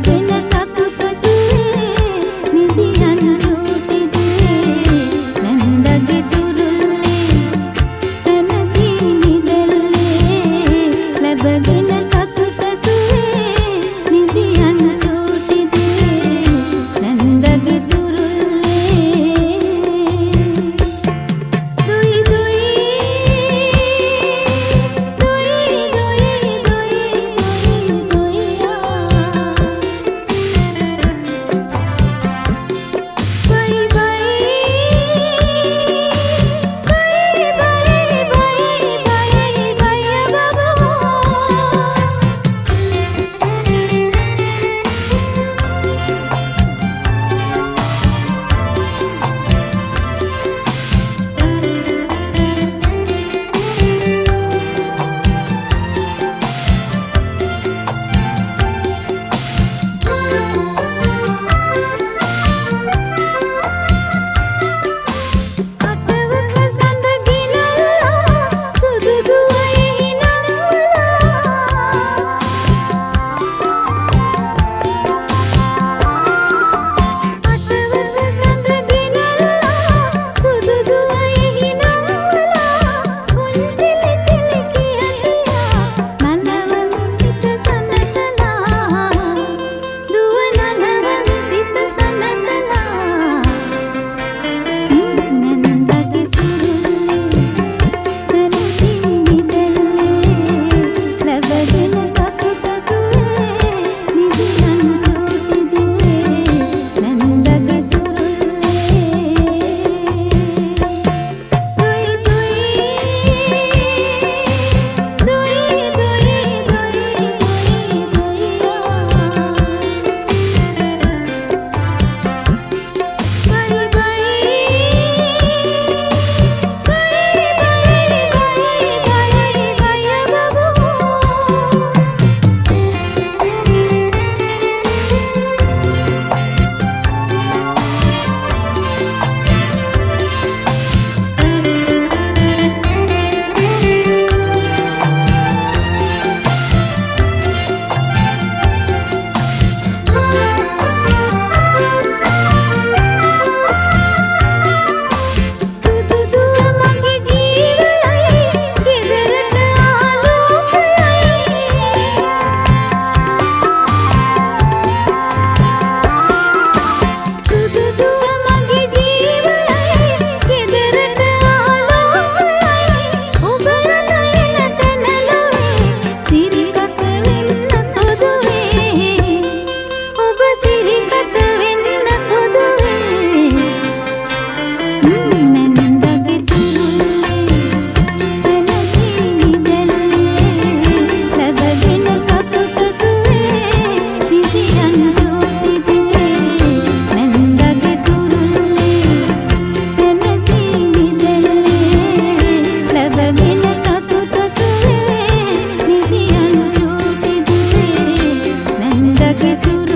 tarde. through